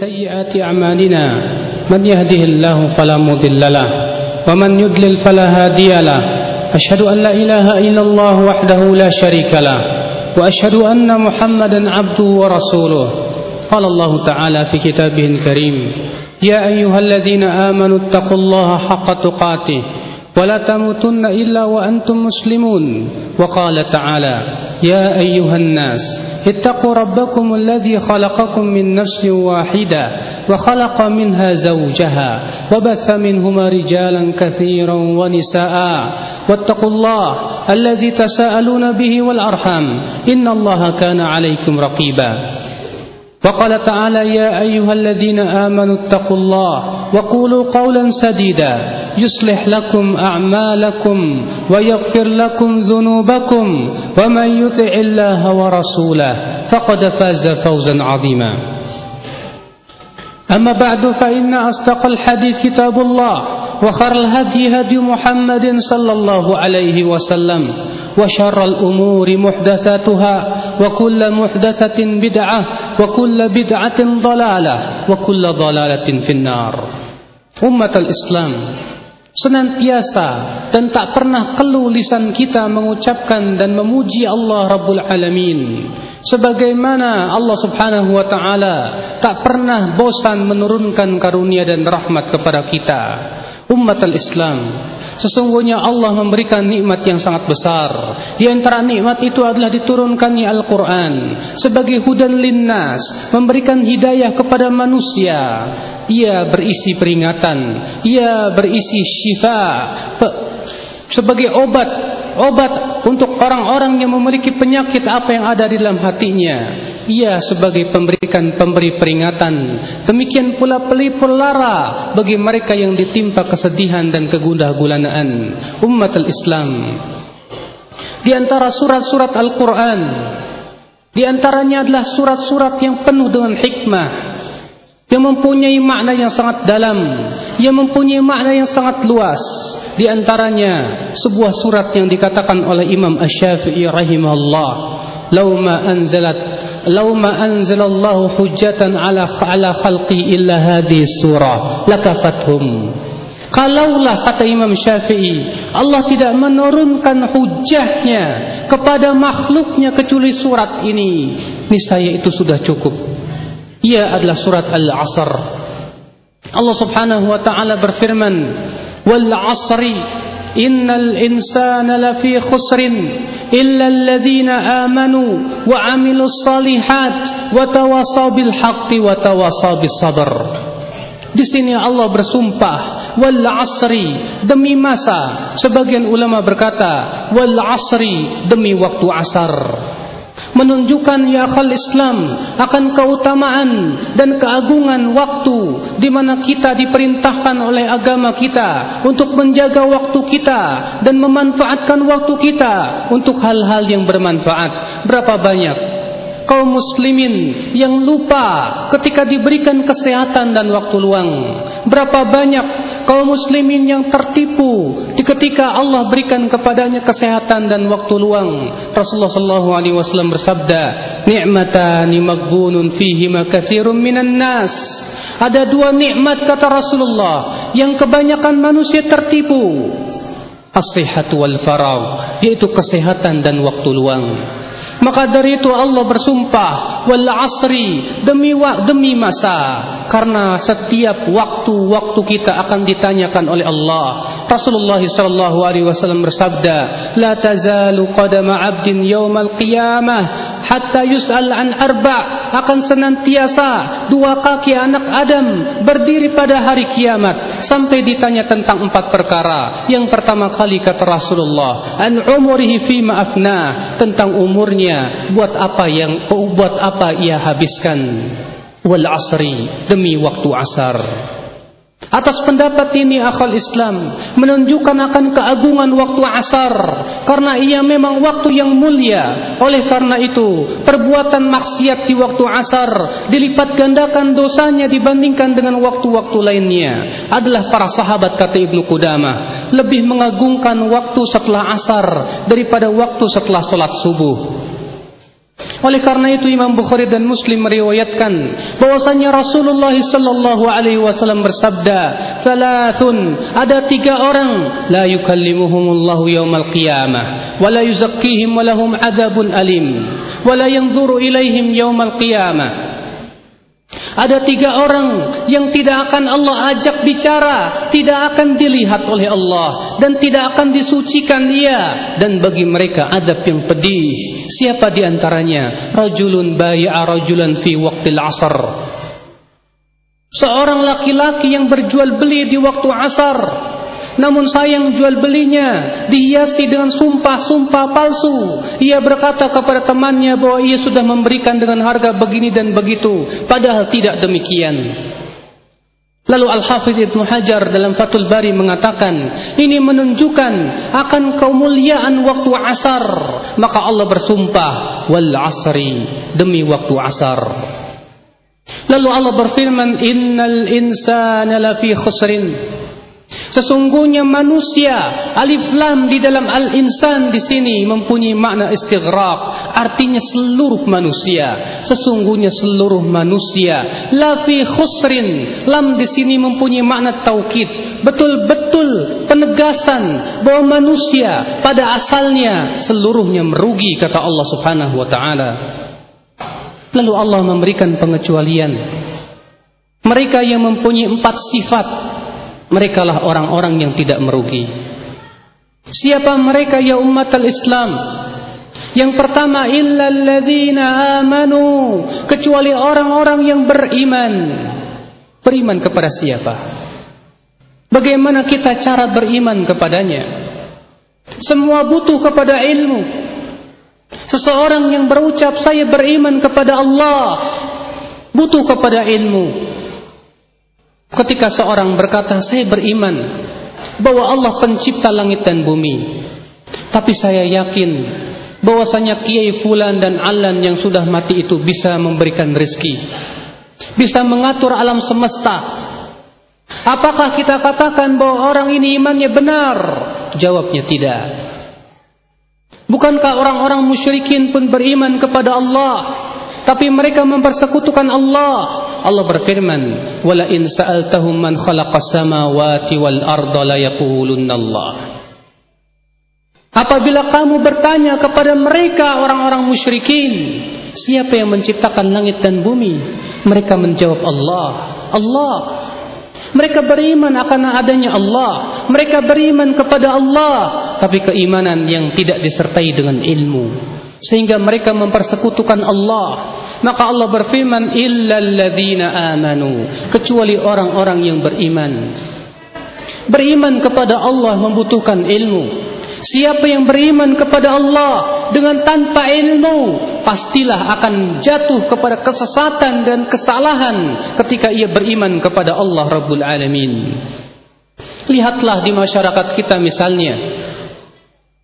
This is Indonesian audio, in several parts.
سيئات أعمالنا من يهده الله فلا مضل له ومن يضلل فلا هادي له أشهد أن لا إله إلا الله وحده لا شريك له وأشهد أن محمدا عبده ورسوله. قال الله تعالى في كتابه الكريم يا أيها الذين آمنوا اتقوا الله حق تقاته ولا تموتن إلا وأنتم مسلمون. وقال تعالى يا أيها الناس اتقوا ربكم الذي خلقكم من نفس واحدة وخلق منها زوجها وبث منهما رجالا كثيرا ونساء. واتقوا الله الذي تساءلون به والأرحام. إن الله كان عليكم رقيبا. وقال تعالى يا أيها الذين آمنوا اتقوا الله وقولوا قولا سديدا. يصلح لكم أعمالكم ويغفر لكم ذنوبكم ومن يطع الله ورسوله فقد فاز فوزا عظيما. أما بعد فإن أصدق الحديث كتاب الله وخر الهدي هدي محمد صلى الله عليه وسلم وشر الأمور محدثاتها وكل محدثة بدعة وكل بدعة ضلالة وكل ضلالة في النار. أمة الإسلام senantiasa dan tak pernah keluh lisan kita mengucapkan dan memuji Allah Rabbul Alamin. Sebagaimana Allah Subhanahu wa taala tak pernah bosan menurunkan karunia dan rahmat kepada kita. Umat al-Islam Sesungguhnya Allah memberikan nikmat yang sangat besar. Di antara nikmat itu adalah diturunkannya Al-Quran sebagai hudan linnas, memberikan hidayah kepada manusia. Ia berisi peringatan, ia berisi syifa sebagai obat, obat untuk orang-orang yang memiliki penyakit apa yang ada di dalam hatinya. Ia sebagai pemberikan pemberi peringatan. Demikian pula pelipur lara bagi mereka yang ditimpa kesedihan dan kegundah gulanaan. Umat Islam. Di antara surat-surat Al-Quran. Di antaranya adalah surat-surat yang penuh dengan hikmah. Yang mempunyai makna yang sangat dalam. Yang mempunyai makna yang sangat luas. Di antaranya sebuah surat yang dikatakan oleh Imam Ash-Syafi'i rahimahullah. Lauma anzalat "Lau ma anzalallahu hujjatan ala ala khalqi illa hadhihi surah lakafathum." Kalaulah kata Imam Syafi'i Allah tidak menurunkan hujjahnya Kepada makhluknya kecuali surat ini Niscaya itu sudah cukup Ia adalah surat Al-Asr Allah subhanahu wa ta'ala berfirman Wal asri innal insana lafi khusrin إلا الذين آمنوا وعملوا الصالحات وتواصوا بالحق وتواصوا بالصبر Di sini Allah bersumpah wal asri demi masa sebagian ulama berkata wal asri demi waktu asar menunjukkan ya akhal Islam akan keutamaan dan keagungan waktu di mana kita diperintahkan oleh agama kita untuk menjaga waktu kita dan memanfaatkan waktu kita untuk hal-hal yang bermanfaat. Berapa banyak kaum muslimin yang lupa ketika diberikan kesehatan dan waktu luang? Berapa banyak kaum muslimin yang tertipu ketika Allah berikan kepadanya kesehatan dan waktu luang. Rasulullah sallallahu alaihi wasallam bersabda, "Ni'matani maghbunun fihi ma katsirun minan nas." Ada dua nikmat kata Rasulullah yang kebanyakan manusia tertipu. As-sihhatu wal faragh, yaitu kesehatan dan waktu luang. Maka dari itu Allah bersumpah wal asri demi demi masa karena setiap waktu-waktu kita akan ditanyakan oleh Allah. Rasulullah sallallahu alaihi wasallam bersabda, "La tazalu qadama 'abdin yaumal qiyamah hatta yus'al an arba' akan senantiasa dua kaki anak Adam berdiri pada hari kiamat sampai ditanya tentang empat perkara. Yang pertama kali kata Rasulullah, an umurihi fi ma'afna tentang umurnya buat apa yang buat apa ia habiskan wal asri demi waktu asar Atas pendapat ini akal Islam menunjukkan akan keagungan waktu asar karena ia memang waktu yang mulia. Oleh karena itu, perbuatan maksiat di waktu asar dilipat gandakan dosanya dibandingkan dengan waktu-waktu lainnya. Adalah para sahabat kata Ibnu Qudamah lebih mengagungkan waktu setelah asar daripada waktu setelah solat subuh. Oleh karena itu Imam Bukhari dan Muslim meriwayatkan bahwasanya Rasulullah sallallahu alaihi wasallam bersabda, "Thalathun, ada tiga orang la yukallimuhumullahu yaumal qiyamah wa la yuzakkihim wa lahum adzabun alim wa la yanzuru ilaihim yaumal qiyamah." Ada tiga orang yang tidak akan Allah ajak bicara, tidak akan dilihat oleh Allah dan tidak akan disucikan dia dan bagi mereka adab yang pedih. Siapa di antaranya? Rajulun bai'a rajulan fi waqtil asar. Seorang laki-laki yang berjual beli di waktu asar namun sayang jual belinya dihiasi dengan sumpah-sumpah palsu. Ia berkata kepada temannya bahwa ia sudah memberikan dengan harga begini dan begitu, padahal tidak demikian. Lalu Al-Hafidh Ibn Hajar dalam Fathul Bari mengatakan, ini menunjukkan akan kemuliaan waktu asar. Maka Allah bersumpah, wal asri, demi waktu asar. Lalu Allah berfirman, innal insana lafi khusrin. Sesungguhnya manusia alif lam di dalam al-insan di sini mempunyai makna istighraq, artinya seluruh manusia. Sesungguhnya seluruh manusia la fi khusrin. Lam di sini mempunyai makna taukid, betul-betul penegasan bahwa manusia pada asalnya seluruhnya merugi kata Allah Subhanahu wa taala. Lalu Allah memberikan pengecualian. Mereka yang mempunyai empat sifat mereka lah orang-orang yang tidak merugi. Siapa mereka ya umat al-Islam? Yang pertama illalladzina amanu, kecuali orang-orang yang beriman. Beriman kepada siapa? Bagaimana kita cara beriman kepadanya? Semua butuh kepada ilmu. Seseorang yang berucap saya beriman kepada Allah butuh kepada ilmu. Ketika seorang berkata, saya beriman bahwa Allah pencipta langit dan bumi. Tapi saya yakin bahwasanya Kiai Fulan dan Alan yang sudah mati itu bisa memberikan rezeki. Bisa mengatur alam semesta. Apakah kita katakan bahwa orang ini imannya benar? Jawabnya tidak. Bukankah orang-orang musyrikin pun beriman kepada Allah? Tapi mereka mempersekutukan Allah Allah berfirman, "Wala in sa'altahum man khalaqas samawati wal arda la Allah." Apabila kamu bertanya kepada mereka orang-orang musyrikin, siapa yang menciptakan langit dan bumi? Mereka menjawab Allah. Allah. Mereka beriman akan adanya Allah. Mereka beriman kepada Allah, tapi keimanan yang tidak disertai dengan ilmu. Sehingga mereka mempersekutukan Allah maka Allah berfirman illalladzina amanu kecuali orang-orang yang beriman. Beriman kepada Allah membutuhkan ilmu. Siapa yang beriman kepada Allah dengan tanpa ilmu pastilah akan jatuh kepada kesesatan dan kesalahan ketika ia beriman kepada Allah Rabbul Alamin. Lihatlah di masyarakat kita misalnya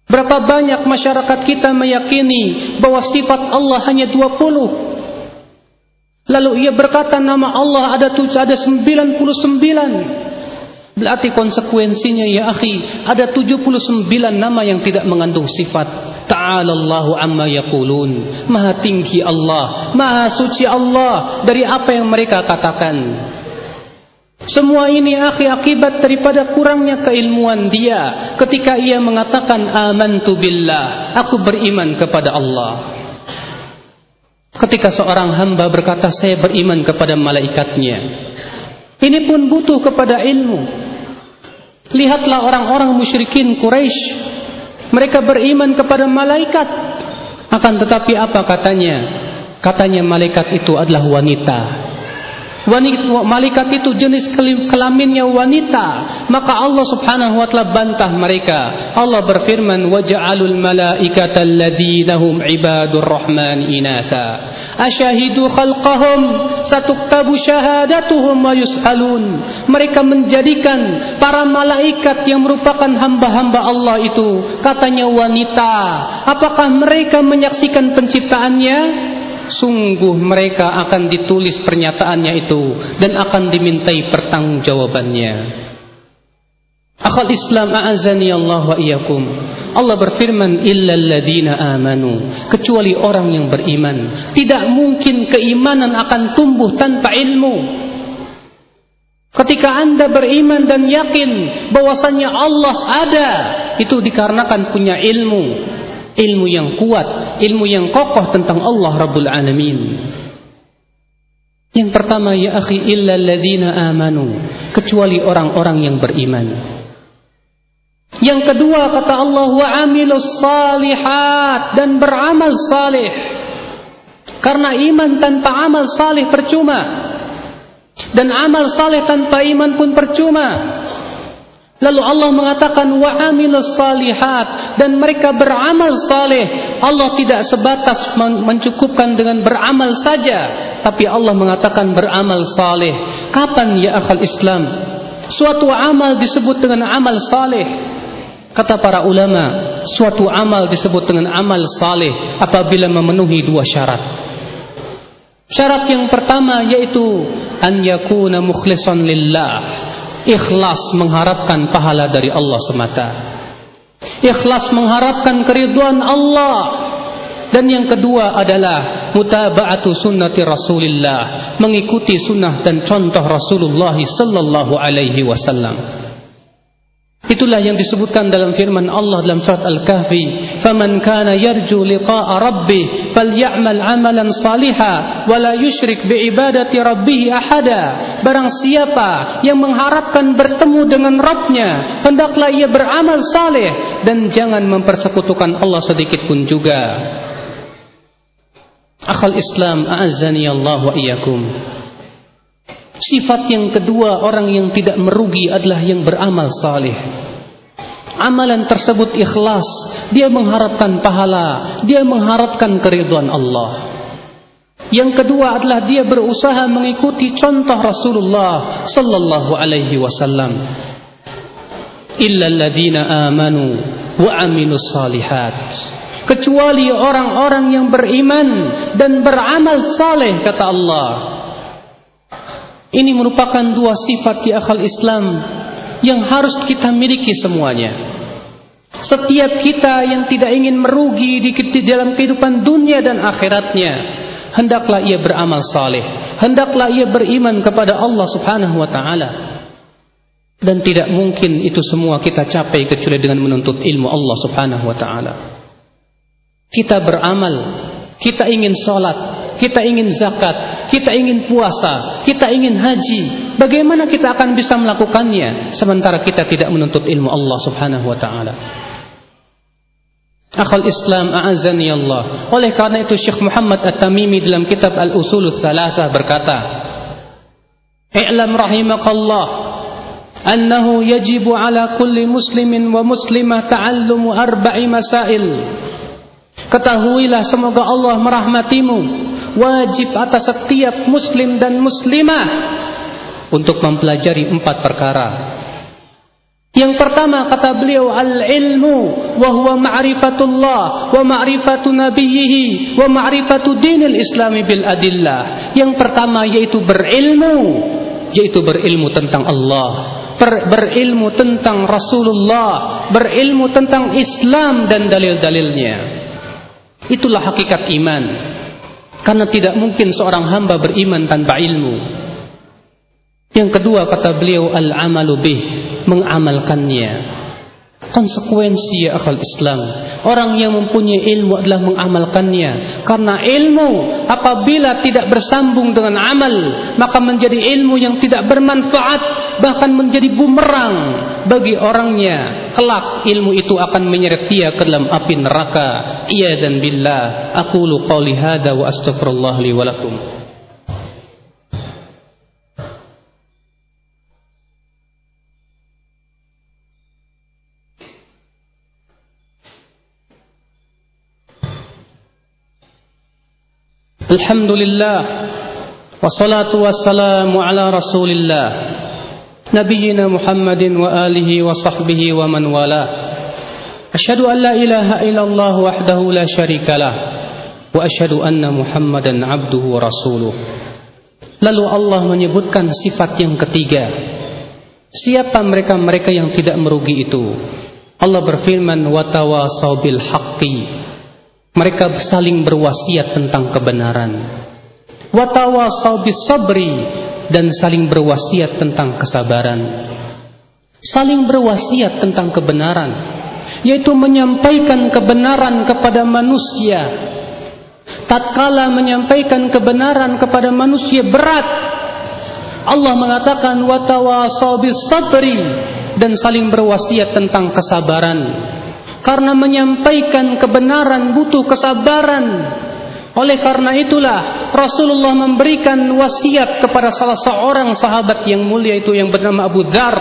Berapa banyak masyarakat kita meyakini bahwa sifat Allah hanya 20 Lalu ia berkata nama Allah ada tujuh, ada 99. Berarti konsekuensinya ya akhi, ada 79 nama yang tidak mengandung sifat. Ta'ala Allahu amma yaqulun. Maha tinggi Allah, maha suci Allah dari apa yang mereka katakan. Semua ini akhi akibat daripada kurangnya keilmuan dia ketika ia mengatakan amantu billah, aku beriman kepada Allah. Ketika seorang hamba berkata saya beriman kepada malaikatnya. Ini pun butuh kepada ilmu. Lihatlah orang-orang musyrikin Quraisy. Mereka beriman kepada malaikat. Akan tetapi apa katanya? Katanya malaikat itu adalah wanita wanita malaikat itu jenis kelaminnya wanita. Maka Allah Subhanahu wa taala bantah mereka. Allah berfirman waja'alul malaikata alladhina hum ibadur rahman inasa asyahidu khalqahum satuktabu syahadatuhum wa yus'alun. Mereka menjadikan para malaikat yang merupakan hamba-hamba Allah itu katanya wanita. Apakah mereka menyaksikan penciptaannya sungguh mereka akan ditulis pernyataannya itu dan akan dimintai pertanggungjawabannya. Akhal Islam a'azani Allah wa iyyakum. Allah berfirman illal amanu kecuali orang yang beriman tidak mungkin keimanan akan tumbuh tanpa ilmu Ketika anda beriman dan yakin bahwasannya Allah ada, itu dikarenakan punya ilmu, ilmu yang kuat, ilmu yang kokoh tentang Allah Rabbul Alamin. Yang pertama ya akhi illa alladzina amanu, kecuali orang-orang yang beriman. Yang kedua kata Allah wa amilus salihat dan beramal salih. Karena iman tanpa amal salih percuma. Dan amal saleh tanpa iman pun percuma. Lalu Allah mengatakan wa salihat dan mereka beramal saleh. Allah tidak sebatas mencukupkan dengan beramal saja, tapi Allah mengatakan beramal saleh. Kapan ya akal Islam? Suatu amal disebut dengan amal saleh. Kata para ulama, suatu amal disebut dengan amal saleh apabila memenuhi dua syarat. Syarat yang pertama yaitu an yakuna mukhlishan lillah ikhlas mengharapkan pahala dari Allah semata. Ikhlas mengharapkan keriduan Allah. Dan yang kedua adalah mutaba'atu sunnati Rasulillah. Mengikuti sunnah dan contoh Rasulullah sallallahu alaihi wasallam Itulah yang disebutkan dalam firman Allah dalam surat Al-Kahfi, "Faman kana yarju liqa'a rabbih falyamal 'amalan salihan wa la yusyrik bi ibadati rabbih ahada." Barang siapa yang mengharapkan bertemu dengan Rabbnya, hendaklah ia beramal saleh dan jangan mempersekutukan Allah sedikit pun juga. Akhal Islam, a'azzani Allah wa iyyakum. Sifat yang kedua orang yang tidak merugi adalah yang beramal saleh. Amalan tersebut ikhlas, dia mengharapkan pahala, dia mengharapkan keridhaan Allah. Yang kedua adalah dia berusaha mengikuti contoh Rasulullah sallallahu alaihi wasallam. Illa alladziina amanu wa amilus salihat. Kecuali orang-orang yang beriman dan beramal saleh kata Allah. Ini merupakan dua sifat di akal Islam yang harus kita miliki semuanya. Setiap kita yang tidak ingin merugi di, dalam kehidupan dunia dan akhiratnya, hendaklah ia beramal saleh, hendaklah ia beriman kepada Allah Subhanahu wa taala. Dan tidak mungkin itu semua kita capai kecuali dengan menuntut ilmu Allah Subhanahu wa taala. Kita beramal, kita ingin salat, kita ingin zakat, kita ingin puasa, kita ingin haji. Bagaimana kita akan bisa melakukannya sementara kita tidak menuntut ilmu Allah Subhanahu wa taala? Akhal Islam a'azani Allah. Oleh karena itu Syekh Muhammad At-Tamimi dalam kitab Al-Usul Tsalatsa berkata, "I'lam rahimakallah yajibu ala kulli muslimin wa muslimah ta'allumu arba'i masail." Ketahuilah semoga Allah merahmatimu wajib atas setiap muslim dan muslimah untuk mempelajari empat perkara. Yang pertama kata beliau al-ilmu wa huwa ma'rifatullah wa ma'rifatu nabiyhi wa ma'rifatu dinil islami bil adillah. Yang pertama yaitu berilmu, yaitu berilmu tentang Allah, ber, berilmu tentang Rasulullah, berilmu tentang Islam dan dalil-dalilnya. Itulah hakikat iman. Karena tidak mungkin seorang hamba beriman tanpa ilmu. Yang kedua kata beliau al-amalu bih, mengamalkannya. Konsekuensi ya akal Islam. Orang yang mempunyai ilmu adalah mengamalkannya. Karena ilmu apabila tidak bersambung dengan amal, maka menjadi ilmu yang tidak bermanfaat, bahkan menjadi bumerang bagi orangnya. Kelak ilmu itu akan menyeret dia ke dalam api neraka. Iya dan billah. Aku lu wa astaghfirullah li walakum. Alhamdulillah. Wassalatu wassalamu rasulillah. Nabiyyina Muhammadin wa alihi wa sahbihi wa man wala. Ashadu an ilaha illallah wahdahu la sharika Wa ashadu anna Muhammadan abduhu wa rasuluh. Lalu Allah menyebutkan sifat yang ketiga. Siapa mereka-mereka yang tidak merugi itu? Allah berfirman watawasaw bil haqqi. Mereka saling berwasiat tentang kebenaran. Watawasau sabri dan saling berwasiat tentang kesabaran. Saling berwasiat tentang kebenaran, yaitu menyampaikan kebenaran kepada manusia. Tatkala menyampaikan kebenaran kepada manusia berat, Allah mengatakan watawasau sabri dan saling berwasiat tentang kesabaran. Karena menyampaikan kebenaran butuh kesabaran. Oleh karena itulah Rasulullah memberikan wasiat kepada salah seorang sahabat yang mulia itu yang bernama Abu Dhar.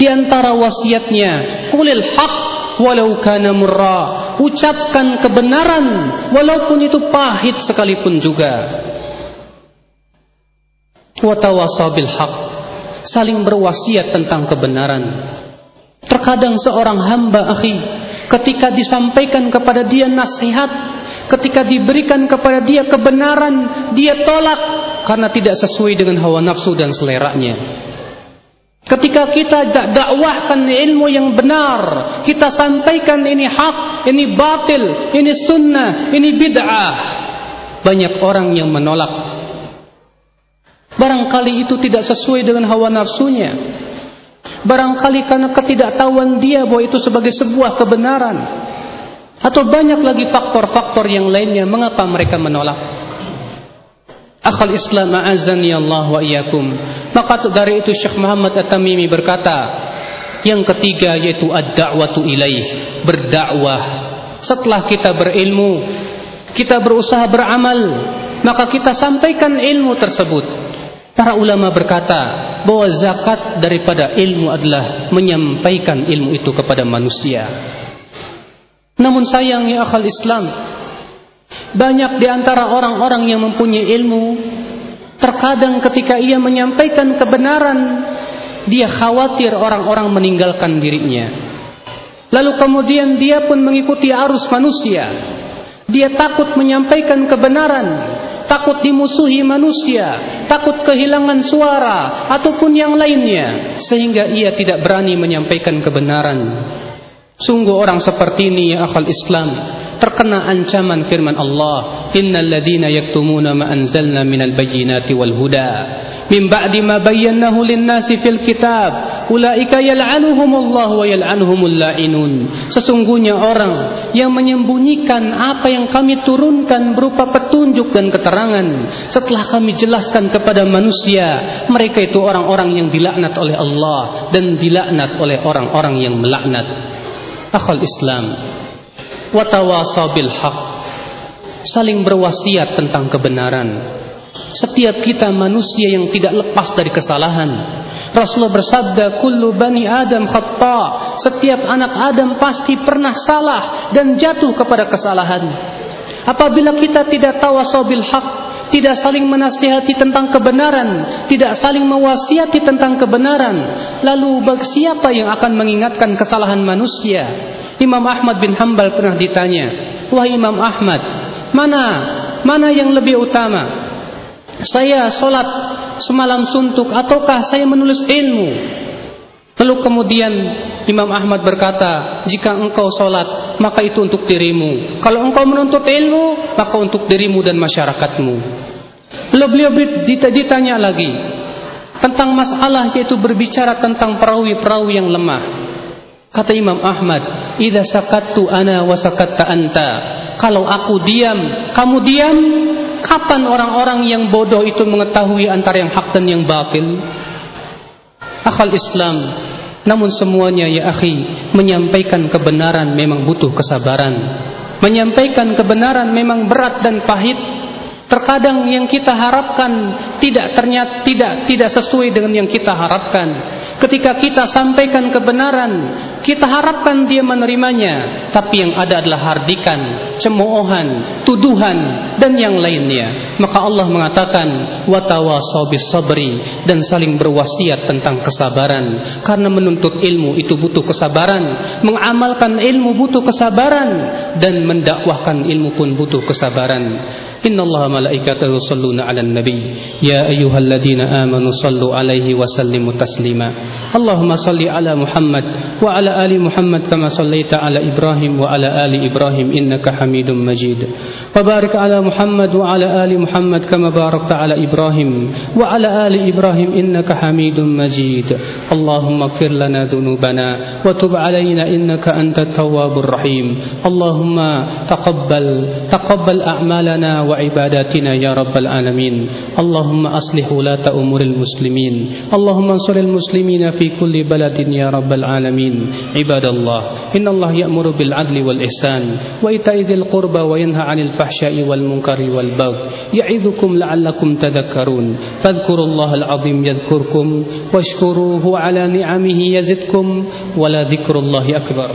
Di antara wasiatnya, kulil haq walau kana murra. Ucapkan kebenaran walaupun itu pahit sekalipun juga. Wa tawasabil haq saling berwasiat tentang kebenaran. Terkadang seorang hamba akhi ketika disampaikan kepada dia nasihat, ketika diberikan kepada dia kebenaran, dia tolak karena tidak sesuai dengan hawa nafsu dan seleranya. Ketika kita dakwahkan ilmu yang benar, kita sampaikan ini hak, ini batil, ini sunnah, ini bid'ah. Banyak orang yang menolak Barangkali itu tidak sesuai dengan hawa nafsunya. Barangkali karena ketidaktahuan dia bahwa itu sebagai sebuah kebenaran. Atau banyak lagi faktor-faktor yang lainnya mengapa mereka menolak. Akhal Islam a'azani Allah wa iyakum. Maka dari itu Syekh Muhammad At-Tamimi berkata, yang ketiga yaitu ad-da'watu ilaih, berdakwah. Setelah kita berilmu, kita berusaha beramal, maka kita sampaikan ilmu tersebut Para ulama berkata bahwa zakat daripada ilmu adalah menyampaikan ilmu itu kepada manusia. Namun sayang ya akal Islam, banyak di antara orang-orang yang mempunyai ilmu, terkadang ketika ia menyampaikan kebenaran, dia khawatir orang-orang meninggalkan dirinya. Lalu kemudian dia pun mengikuti arus manusia. Dia takut menyampaikan kebenaran, takut dimusuhi manusia, takut kehilangan suara ataupun yang lainnya sehingga ia tidak berani menyampaikan kebenaran. Sungguh orang seperti ini ya akal Islam terkena ancaman firman Allah, "Innal ladzina yaktumuna ma anzalna minal bayyinati wal huda min ba'di ma bayyanahu lin-nasi fil kitab." Ulaika yal'anuhumullah wa yal'anuhumul la'inun. Sesungguhnya orang yang menyembunyikan apa yang kami turunkan berupa petunjuk dan keterangan setelah kami jelaskan kepada manusia, mereka itu orang-orang yang dilaknat oleh Allah dan dilaknat oleh orang-orang yang melaknat. Akhul Islam wa tawasabil haq saling berwasiat tentang kebenaran. Setiap kita manusia yang tidak lepas dari kesalahan, Rasulullah bersabda, "Kullu bani Adam khata." Setiap anak Adam pasti pernah salah dan jatuh kepada kesalahan. Apabila kita tidak tawasau bil haq, tidak saling menasihati tentang kebenaran, tidak saling mewasiati tentang kebenaran, lalu bagi siapa yang akan mengingatkan kesalahan manusia? Imam Ahmad bin Hambal pernah ditanya, "Wahai Imam Ahmad, mana mana yang lebih utama?" Saya solat semalam suntuk ataukah saya menulis ilmu? Lalu kemudian Imam Ahmad berkata, jika engkau solat, maka itu untuk dirimu. Kalau engkau menuntut ilmu, maka untuk dirimu dan masyarakatmu. Lalu beliau ditanya lagi tentang masalah yaitu berbicara tentang perawi-perawi yang lemah. Kata Imam Ahmad, "Idza sakattu ana wa sakatta anta." Kalau aku diam, kamu diam, Kapan orang-orang yang bodoh itu mengetahui antara yang hak dan yang batil? Akal Islam, namun semuanya ya akhi, menyampaikan kebenaran memang butuh kesabaran. Menyampaikan kebenaran memang berat dan pahit. Terkadang yang kita harapkan tidak ternyata tidak tidak sesuai dengan yang kita harapkan. Ketika kita sampaikan kebenaran, kita harapkan dia menerimanya, tapi yang ada adalah hardikan, cemoohan, tuduhan dan yang lainnya. Maka Allah mengatakan, "Watawasau sabri" dan saling berwasiat tentang kesabaran. Karena menuntut ilmu itu butuh kesabaran, mengamalkan ilmu butuh kesabaran dan mendakwahkan ilmu pun butuh kesabaran. إن الله ملائكته يصلون على النبي. يا أيها الذين آمنوا صلوا عليه وسلموا تسليما. اللهم صل على محمد وعلى آل محمد كما صليت على إبراهيم وعلى آل إبراهيم إنك حميد مجيد. وبارك على محمد وعلى آل محمد كما باركت على إبراهيم وعلى آل إبراهيم إنك حميد مجيد. اللهم اغفر لنا ذنوبنا وتب علينا إنك أنت التواب الرحيم. اللهم تقبل تقبل أعمالنا وعباداتنا يا رب العالمين. اللهم أصلح ولاة أمور المسلمين. اللهم انصر المسلمين في كل بلد يا رب العالمين. عباد الله إن الله يأمر بالعدل والإحسان وإيتاء ذي القربى وينهى عن الفحشاء والمنكر والبغي يعظكم لعلكم تذكرون فاذكروا الله العظيم يذكركم واشكروه على نعمه يزدكم ولا ذكر الله أكبر